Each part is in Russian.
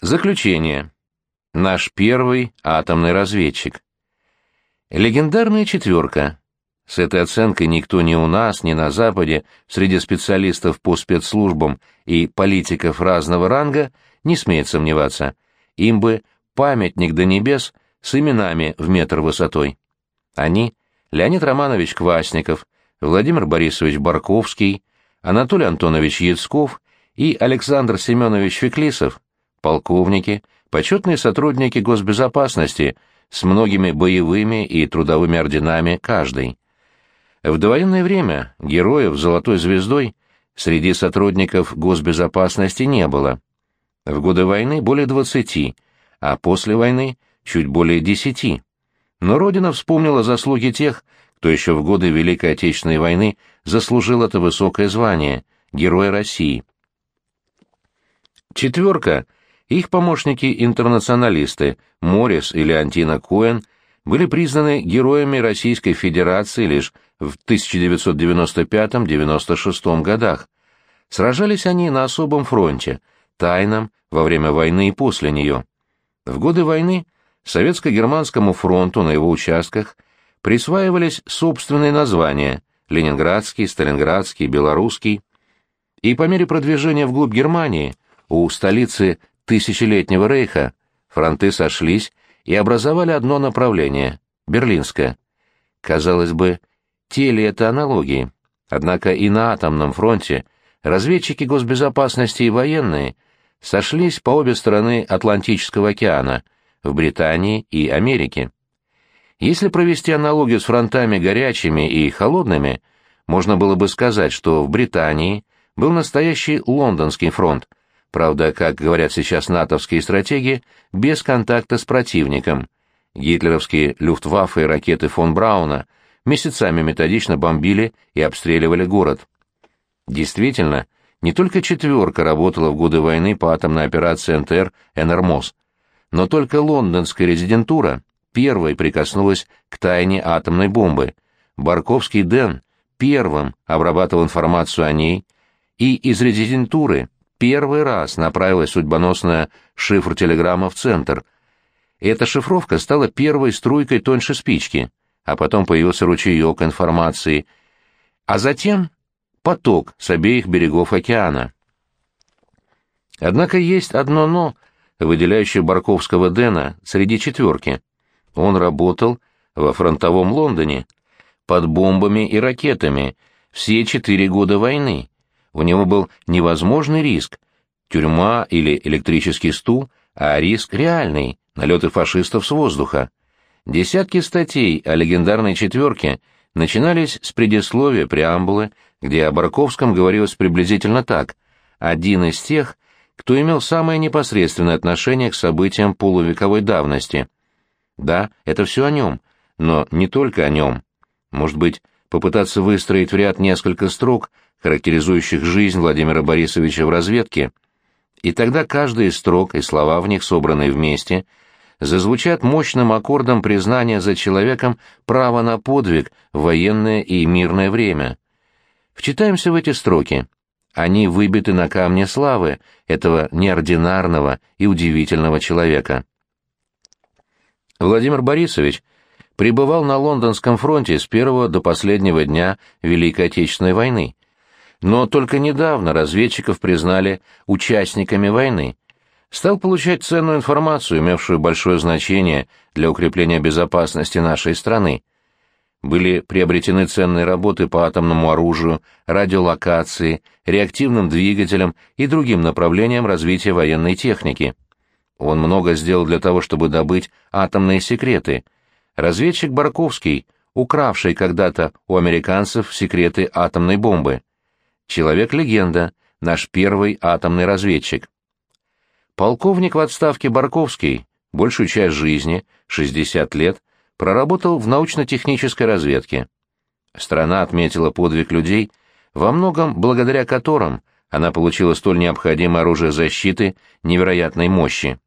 Заключение. Наш первый атомный разведчик. Легендарная четверка. С этой оценкой никто ни у нас, ни на Западе, среди специалистов по спецслужбам и политиков разного ранга, не смеет сомневаться. Им бы памятник до небес с именами в метр высотой. Они — Леонид Романович Квасников, Владимир Борисович Барковский, Анатолий Антонович Яцков и Александр Семенович Феклисов, полковники, почетные сотрудники госбезопасности с многими боевыми и трудовыми орденами каждый. В довоенное время героев золотой звездой среди сотрудников госбезопасности не было. В годы войны более 20, а после войны чуть более 10. Но Родина вспомнила заслуги тех, кто еще в годы Великой Отечественной войны заслужил это высокое звание – Героя России. Четверка, их помощники-интернационалисты Морис и Леонтина Коэн были признаны героями Российской Федерации лишь в 1995-96 годах. Сражались они на особом фронте, тайном, во время войны и после нее. В годы войны Советско-германскому фронту на его участках присваивались собственные названия – Ленинградский, Сталинградский, Белорусский. И по мере продвижения вглубь Германии у столицы Тысячелетнего Рейха фронты сошлись и образовали одно направление – Берлинское. Казалось бы, те ли это аналогии? Однако и на атомном фронте разведчики госбезопасности и военные сошлись по обе стороны Атлантического океана, в Британии и Америке. Если провести аналогию с фронтами горячими и холодными, можно было бы сказать, что в Британии был настоящий лондонский фронт, правда, как говорят сейчас натовские стратеги, без контакта с противником. Гитлеровские люфтваффе и ракеты фон Брауна – месяцами методично бомбили и обстреливали город. Действительно, не только «четверка» работала в годы войны по атомной операции НТР «Энермос», но только лондонская резидентура первой прикоснулась к тайне атомной бомбы. Барковский Дэн первым обрабатывал информацию о ней, и из резидентуры первый раз направилась судьбоносная шифр-телеграмма в центр. Эта шифровка стала первой струйкой тоньше спички а потом появился ручеек информации, а затем поток с обеих берегов океана. Однако есть одно «но», выделяющее Барковского Дэна среди четверки. Он работал во фронтовом Лондоне, под бомбами и ракетами, все четыре года войны. У него был невозможный риск, тюрьма или электрический стул, а риск реальный, налеты фашистов с воздуха. Десятки статей о легендарной четверке начинались с предисловия преамбулы, где о Барковском говорилось приблизительно так «один из тех, кто имел самое непосредственное отношение к событиям полувековой давности». Да, это все о нем, но не только о нем. Может быть, попытаться выстроить в ряд несколько строк, характеризующих жизнь Владимира Борисовича в разведке, и тогда каждая из строк и слова в них, собранные вместе – зазвучат мощным аккордом признания за человеком права на подвиг в военное и мирное время. Вчитаемся в эти строки. Они выбиты на камне славы этого неординарного и удивительного человека. Владимир Борисович пребывал на Лондонском фронте с первого до последнего дня Великой Отечественной войны. Но только недавно разведчиков признали участниками войны – стал получать ценную информацию, имевшую большое значение для укрепления безопасности нашей страны. Были приобретены ценные работы по атомному оружию, радиолокации, реактивным двигателям и другим направлениям развития военной техники. Он много сделал для того, чтобы добыть атомные секреты. Разведчик Барковский, укравший когда-то у американцев секреты атомной бомбы. Человек-легенда, наш первый атомный разведчик. Полковник в отставке Барковский большую часть жизни, 60 лет, проработал в научно-технической разведке. Страна отметила подвиг людей, во многом благодаря которым она получила столь необходимое оружие защиты невероятной мощи.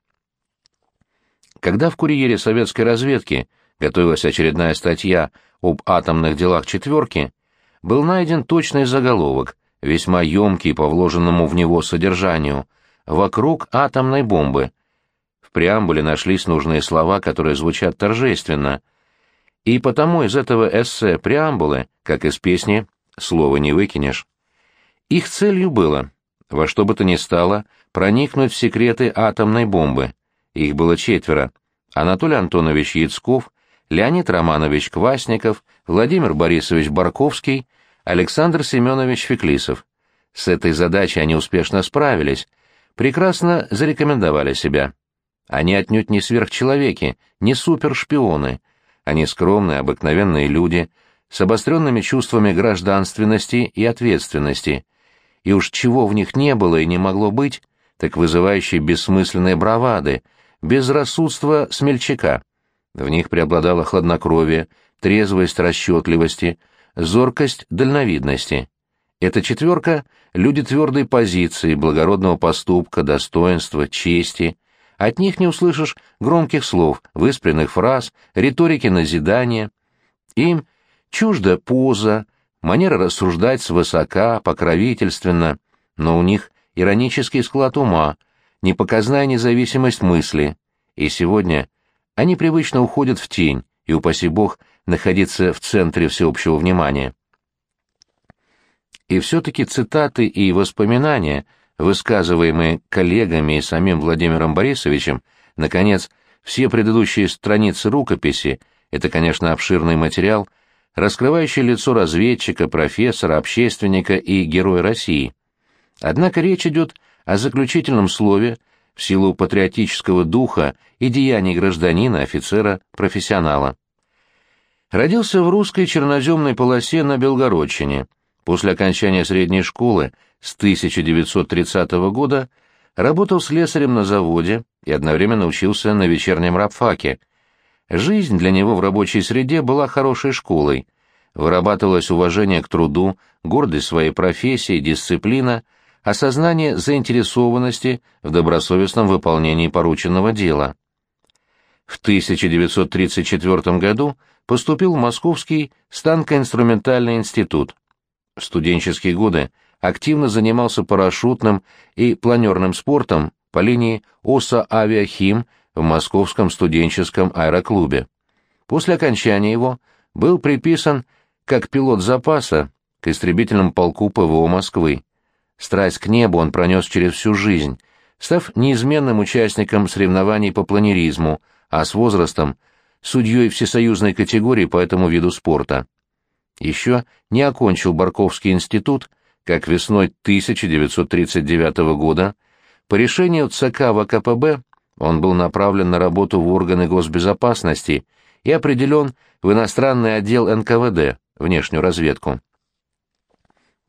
Когда в курьере советской разведки готовилась очередная статья об атомных делах «четверки», был найден точный заголовок, весьма емкий по вложенному в него содержанию – вокруг атомной бомбы, в преамбуле нашлись нужные слова, которые звучат торжественно. И потому из этого эссе преамбулы, как из песни, слова не выкинешь. Их целью было, во что бы то ни стало, проникнуть в секреты атомной бомбы. Их было четверо. Анатолий Антонович Яцков, Леонид Романович Квасников, Владимир Борисович Барковский, Александр Семенович Феклисов. С этой задачей они успешно справились, прекрасно зарекомендовали себя. Они отнюдь не сверхчеловеки, не супершпионы. Они скромные, обыкновенные люди, с обостренными чувствами гражданственности и ответственности. И уж чего в них не было и не могло быть, так вызывающие бессмысленные бравады, безрассудство смельчака. В них преобладало хладнокровие, трезвость расчетливости, зоркость дальновидности. Эта четверка — люди твердой позиции, благородного поступка, достоинства, чести. От них не услышишь громких слов, выспренных фраз, риторики назидания. Им чужда поза, манера рассуждать свысока, покровительственно, но у них иронический склад ума, непоказная независимость мысли. И сегодня они привычно уходят в тень, и, упаси бог, находиться в центре всеобщего внимания. И все-таки цитаты и воспоминания, высказываемые коллегами и самим Владимиром Борисовичем, наконец, все предыдущие страницы рукописи, это, конечно, обширный материал, раскрывающий лицо разведчика, профессора, общественника и героя России. Однако речь идет о заключительном слове в силу патриотического духа и деяний гражданина, офицера, профессионала. Родился в русской черноземной полосе на Белгородчине. После окончания средней школы с 1930 года работал слесарем на заводе и одновременно учился на вечернем рабфаке. Жизнь для него в рабочей среде была хорошей школой. Вырабатывалось уважение к труду, гордость своей профессии, дисциплина — осознание заинтересованности в добросовестном выполнении порученного дела. В 1934 году поступил в Московский станкоинструментальный институт. В студенческие годы активно занимался парашютным и планерным спортом по линии ОСА «Авиахим» в Московском студенческом аэроклубе. После окончания его был приписан как пилот запаса к истребительному полку ПВО Москвы. Страсть к небу он пронес через всю жизнь, став неизменным участником соревнований по планеризму, а с возрастом — судьей всесоюзной категории по этому виду спорта. Еще не окончил Барковский институт, как весной 1939 года по решению ЦК ВКПБ он был направлен на работу в органы госбезопасности и определен в иностранный отдел НКВД, внешнюю разведку.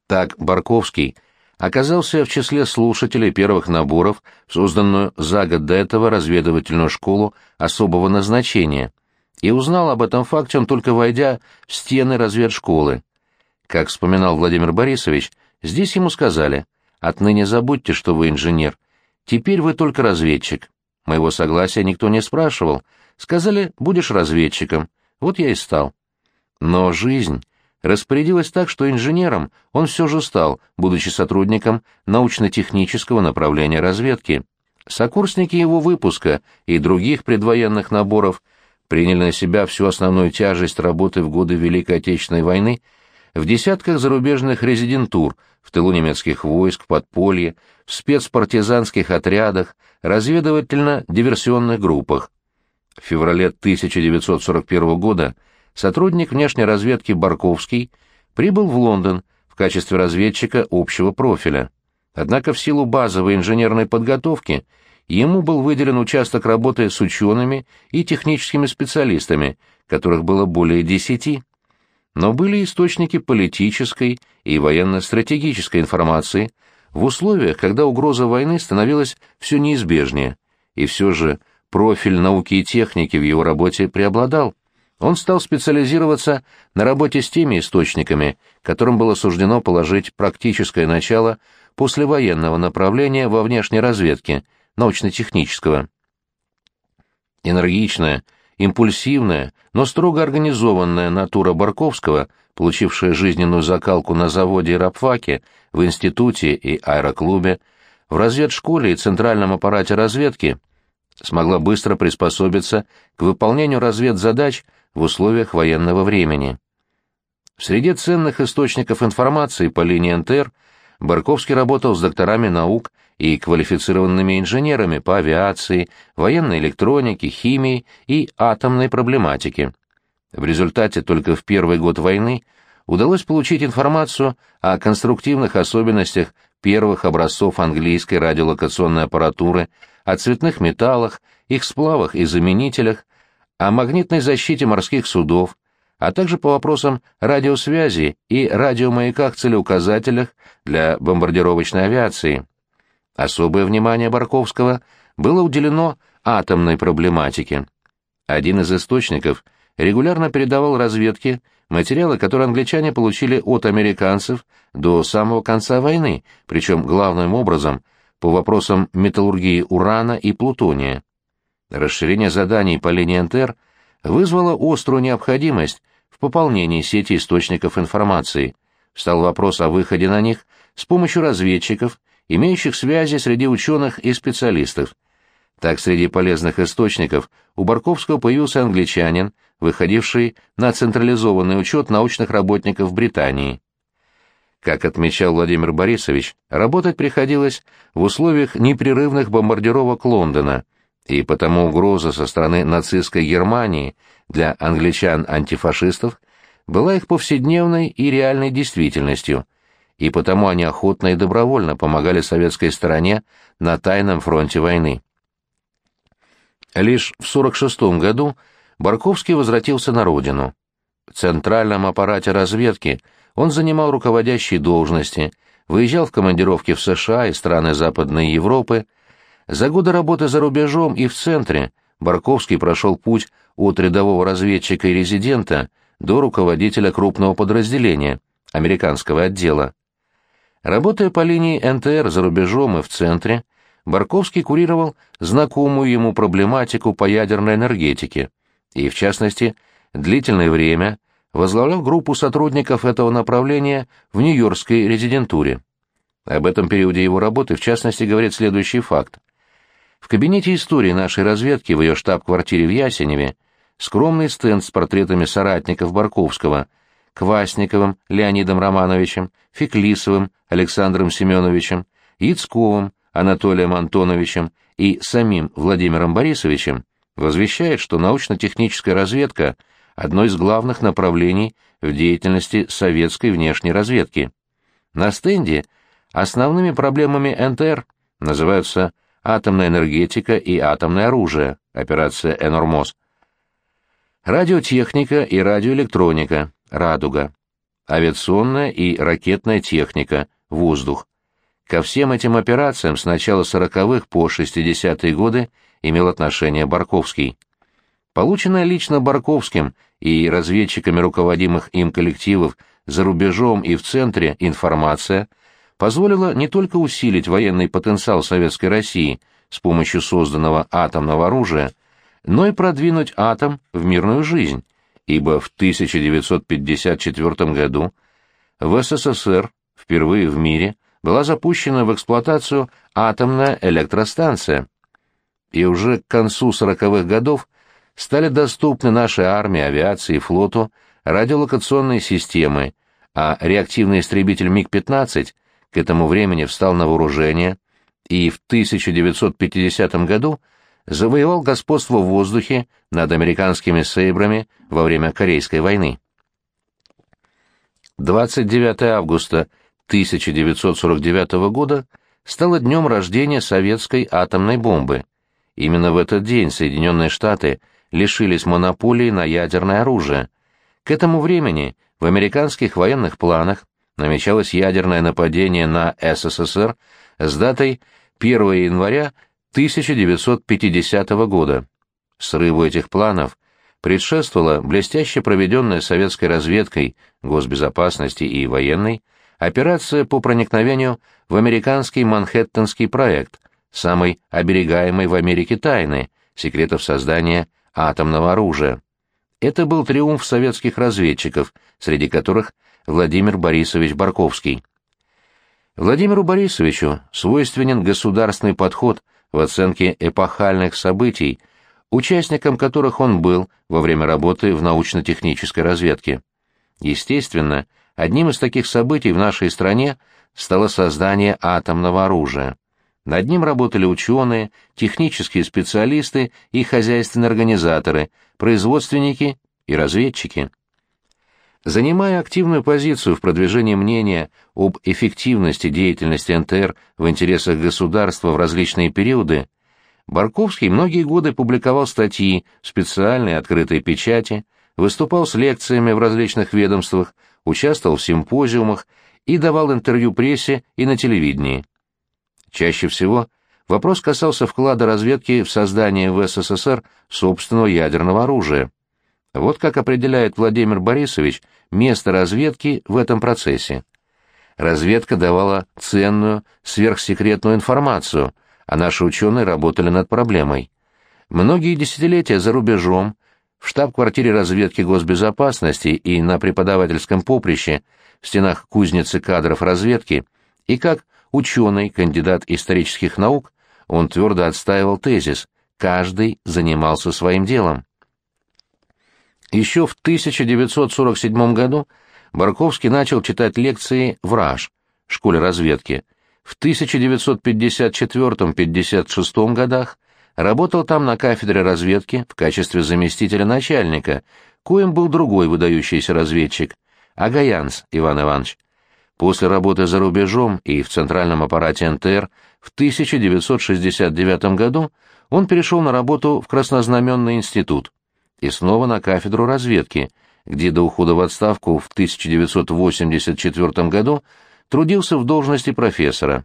Так Барковский – оказался в числе слушателей первых наборов созданную за год до этого разведывательную школу особого назначения, и узнал об этом факте он только войдя в стены разведшколы. Как вспоминал Владимир Борисович, здесь ему сказали «Отныне забудьте, что вы инженер. Теперь вы только разведчик». Моего согласия никто не спрашивал. Сказали «Будешь разведчиком». Вот я и стал. Но жизнь распорядилась так, что инженером он все же стал, будучи сотрудником научно-технического направления разведки. Сокурсники его выпуска и других предвоенных наборов приняли на себя всю основную тяжесть работы в годы Великой Отечественной войны в десятках зарубежных резидентур, в тылу немецких войск, подполье, в спецпартизанских отрядах, разведывательно-диверсионных группах. В феврале 1941 года сотрудник внешней разведки Барковский прибыл в Лондон в качестве разведчика общего профиля. Однако в силу базовой инженерной подготовки ему был выделен участок работы с учеными и техническими специалистами, которых было более десяти. Но были источники политической и военно-стратегической информации в условиях, когда угроза войны становилась все неизбежнее, и все же профиль науки и техники в его работе преобладал. Он стал специализироваться на работе с теми источниками, которым было суждено положить практическое начало послевоенного направления во внешней разведке, научно-технического. Энергичная, импульсивная, но строго организованная натура Барковского, получившая жизненную закалку на заводе и рабфаке, в институте и аэроклубе, в разведшколе и центральном аппарате разведки, смогла быстро приспособиться к выполнению разведзадач в условиях военного времени. В среде ценных источников информации по линии НТР Барковский работал с докторами наук и квалифицированными инженерами по авиации, военной электронике, химии и атомной проблематике. В результате только в первый год войны удалось получить информацию о конструктивных особенностях первых образцов английской радиолокационной аппаратуры, о цветных металлах, их сплавах и заменителях, о магнитной защите морских судов, а также по вопросам радиосвязи и радиомаяках-целеуказателях для бомбардировочной авиации. Особое внимание Барковского было уделено атомной проблематике. Один из источников регулярно передавал разведке материалы, которые англичане получили от американцев до самого конца войны, причем главным образом по вопросам металлургии урана и плутония. Расширение заданий по линии НТР вызвало острую необходимость пополнении сети источников информации. Встал вопрос о выходе на них с помощью разведчиков, имеющих связи среди ученых и специалистов. Так, среди полезных источников у Барковского появился англичанин, выходивший на централизованный учет научных работников Британии. Как отмечал Владимир Борисович, работать приходилось в условиях непрерывных бомбардировок Лондона, и потому угроза со стороны нацистской Германии для англичан-антифашистов была их повседневной и реальной действительностью, и потому они охотно и добровольно помогали советской стороне на тайном фронте войны. Лишь в 1946 году Барковский возвратился на родину. В центральном аппарате разведки он занимал руководящие должности, выезжал в командировки в США и страны Западной Европы, за годы работы за рубежом и в центре Барковский прошел путь от рядового разведчика и резидента до руководителя крупного подразделения, американского отдела. Работая по линии НТР за рубежом и в центре, Барковский курировал знакомую ему проблематику по ядерной энергетике и, в частности, длительное время возглавлял группу сотрудников этого направления в Нью-Йоркской резидентуре. Об этом периоде его работы, в частности, говорит следующий факт. В кабинете истории нашей разведки в ее штаб-квартире в Ясеневе скромный стенд с портретами соратников Барковского, Квасниковым Леонидом Романовичем, Феклисовым Александром Семеновичем, Яцковым Анатолием Антоновичем и самим Владимиром Борисовичем возвещает, что научно-техническая разведка – одно из главных направлений в деятельности советской внешней разведки. На стенде основными проблемами НТР называются атомная энергетика и атомное оружие, операция «Энормоз», радиотехника и радиоэлектроника, «Радуга», авиационная и ракетная техника, «Воздух». Ко всем этим операциям с начала 40-х по 60-е годы имел отношение Барковский. Полученная лично Барковским и разведчиками руководимых им коллективов за рубежом и в центре информация – позволило не только усилить военный потенциал Советской России с помощью созданного атомного оружия, но и продвинуть атом в мирную жизнь, ибо в 1954 году в СССР впервые в мире была запущена в эксплуатацию атомная электростанция. И уже к концу 40-х годов стали доступны нашей армии, авиации и флоту радиолокационные системы, а реактивный истребитель МиГ-15 к этому времени встал на вооружение и в 1950 году завоевал господство в воздухе над американскими «Сейбрами» во время Корейской войны. 29 августа 1949 года стало днем рождения советской атомной бомбы. Именно в этот день Соединенные Штаты лишились монополии на ядерное оружие. К этому времени в американских военных планах намечалось ядерное нападение на СССР с датой 1 января 1950 года. Срыву этих планов предшествовала блестяще проведенная советской разведкой, госбезопасности и военной операция по проникновению в американский Манхэттенский проект, самый оберегаемый в Америке тайны, секретов создания атомного оружия. Это был триумф советских разведчиков, среди которых Владимир Борисович Барковский. Владимиру Борисовичу свойственен государственный подход в оценке эпохальных событий, участником которых он был во время работы в научно-технической разведке. Естественно, одним из таких событий в нашей стране стало создание атомного оружия. Над ним работали ученые, технические специалисты и хозяйственные организаторы, производственники и разведчики. Занимая активную позицию в продвижении мнения об эффективности деятельности НТР в интересах государства в различные периоды, Барковский многие годы публиковал статьи в специальной открытой печати, выступал с лекциями в различных ведомствах, участвовал в симпозиумах и давал интервью прессе и на телевидении. Чаще всего вопрос касался вклада разведки в создание в СССР собственного ядерного оружия. Вот как определяет Владимир Борисович место разведки в этом процессе. Разведка давала ценную, сверхсекретную информацию, а наши ученые работали над проблемой. Многие десятилетия за рубежом, в штаб-квартире разведки госбезопасности и на преподавательском поприще в стенах кузницы кадров разведки, и как ученый, кандидат исторических наук, он твердо отстаивал тезис «каждый занимался своим делом». Еще в 1947 году Барковский начал читать лекции в РАШ, школе разведки. В 1954-56 годах работал там на кафедре разведки в качестве заместителя начальника, коим был другой выдающийся разведчик, Агаянс Иван Иванович. После работы за рубежом и в центральном аппарате НТР в 1969 году он перешел на работу в Краснознаменный институт и снова на кафедру разведки, где до ухода в отставку в 1984 году трудился в должности профессора.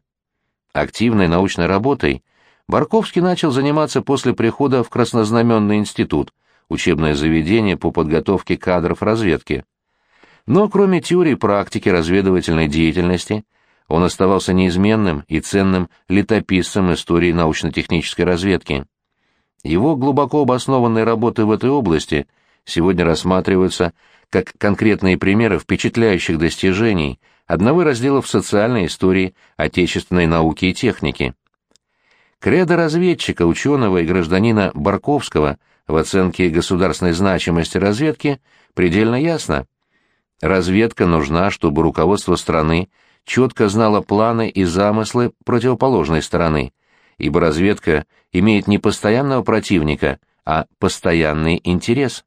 Активной научной работой Барковский начал заниматься после прихода в Краснознаменный институт, учебное заведение по подготовке кадров разведки. Но кроме теории практики разведывательной деятельности, он оставался неизменным и ценным летописцем истории научно-технической разведки. Его глубоко обоснованные работы в этой области сегодня рассматриваются как конкретные примеры впечатляющих достижений одного раздела в социальной истории отечественной науки и техники. Кредо разведчика, ученого и гражданина Барковского в оценке государственной значимости разведки предельно ясно. Разведка нужна, чтобы руководство страны четко знало планы и замыслы противоположной стороны, ибо разведка имеет не постоянного противника, а постоянный интерес.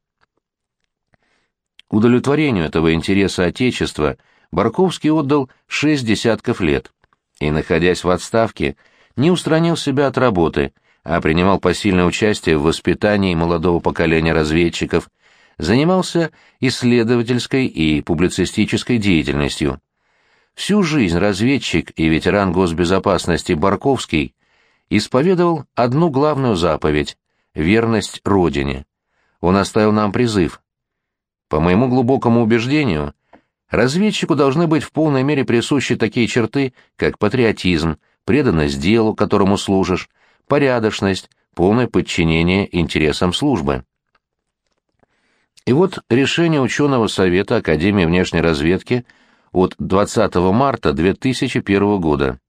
Удовлетворению этого интереса Отечества Барковский отдал шесть десятков лет и, находясь в отставке, не устранил себя от работы, а принимал посильное участие в воспитании молодого поколения разведчиков, занимался исследовательской и публицистической деятельностью. Всю жизнь разведчик и ветеран госбезопасности Барковский исповедовал одну главную заповедь — верность Родине. Он оставил нам призыв. По моему глубокому убеждению, разведчику должны быть в полной мере присущи такие черты, как патриотизм, преданность делу, которому служишь, порядочность, полное подчинение интересам службы. И вот решение ученого совета Академии внешней разведки от 20 марта 2001 года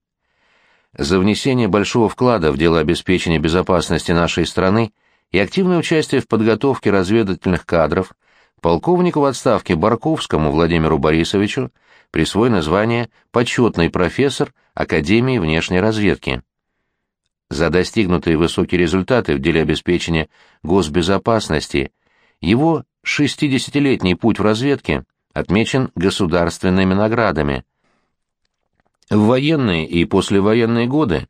за внесение большого вклада в дело обеспечения безопасности нашей страны и активное участие в подготовке разведывательных кадров полковнику в отставке Барковскому Владимиру Борисовичу присвоено звание «почетный профессор Академии внешней разведки». За достигнутые высокие результаты в деле обеспечения госбезопасности его 60-летний путь в разведке отмечен государственными наградами – в военные и послевоенные годы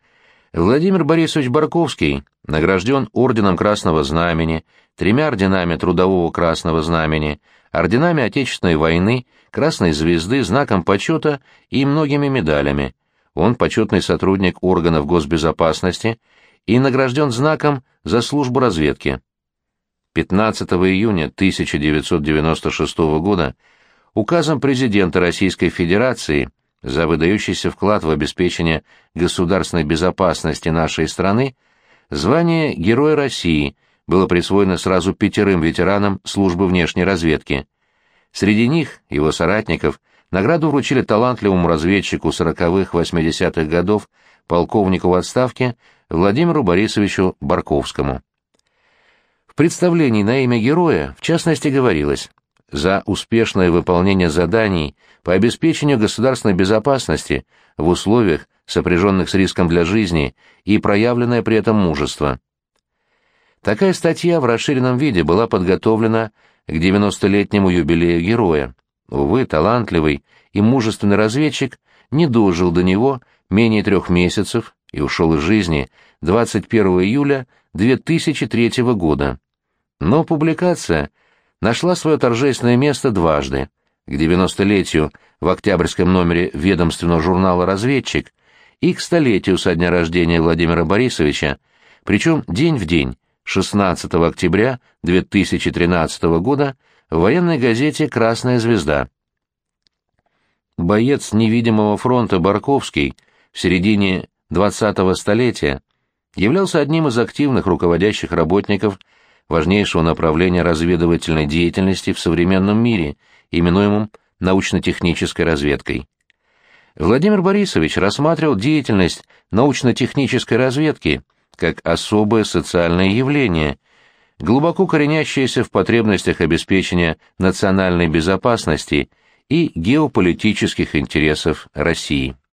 Владимир Борисович Барковский награжден Орденом Красного Знамени, тремя орденами Трудового Красного Знамени, орденами Отечественной войны, Красной Звезды, знаком почета и многими медалями. Он почетный сотрудник органов госбезопасности и награжден знаком за службу разведки. 15 июня 1996 года указом президента Российской Федерации – за выдающийся вклад в обеспечение государственной безопасности нашей страны звание Героя России было присвоено сразу пятерым ветеранам службы внешней разведки. Среди них, его соратников, награду вручили талантливому разведчику 40-х-80-х годов, полковнику в отставке Владимиру Борисовичу Барковскому. В представлении на имя героя, в частности, говорилось «За успешное выполнение заданий по обеспечению государственной безопасности в условиях, сопряженных с риском для жизни, и проявленное при этом мужество». Такая статья в расширенном виде была подготовлена к 90-летнему юбилею героя. Увы, талантливый и мужественный разведчик не дожил до него менее трех месяцев и ушел из жизни 21 июля 2003 года. Но публикация нашла свое торжественное место дважды. К 90-летию в октябрьском номере ведомственного журнала «Разведчик» и к столетию со дня рождения Владимира Борисовича, причем день в день, 16 октября 2013 года в военной газете «Красная звезда». Боец невидимого фронта Барковский в середине 20-го столетия являлся одним из активных руководящих работников важнейшего направления разведывательной деятельности в современном мире, именуемом научно-технической разведкой. Владимир Борисович рассматривал деятельность научно-технической разведки как особое социальное явление, глубоко коренящееся в потребностях обеспечения национальной безопасности и геополитических интересов России.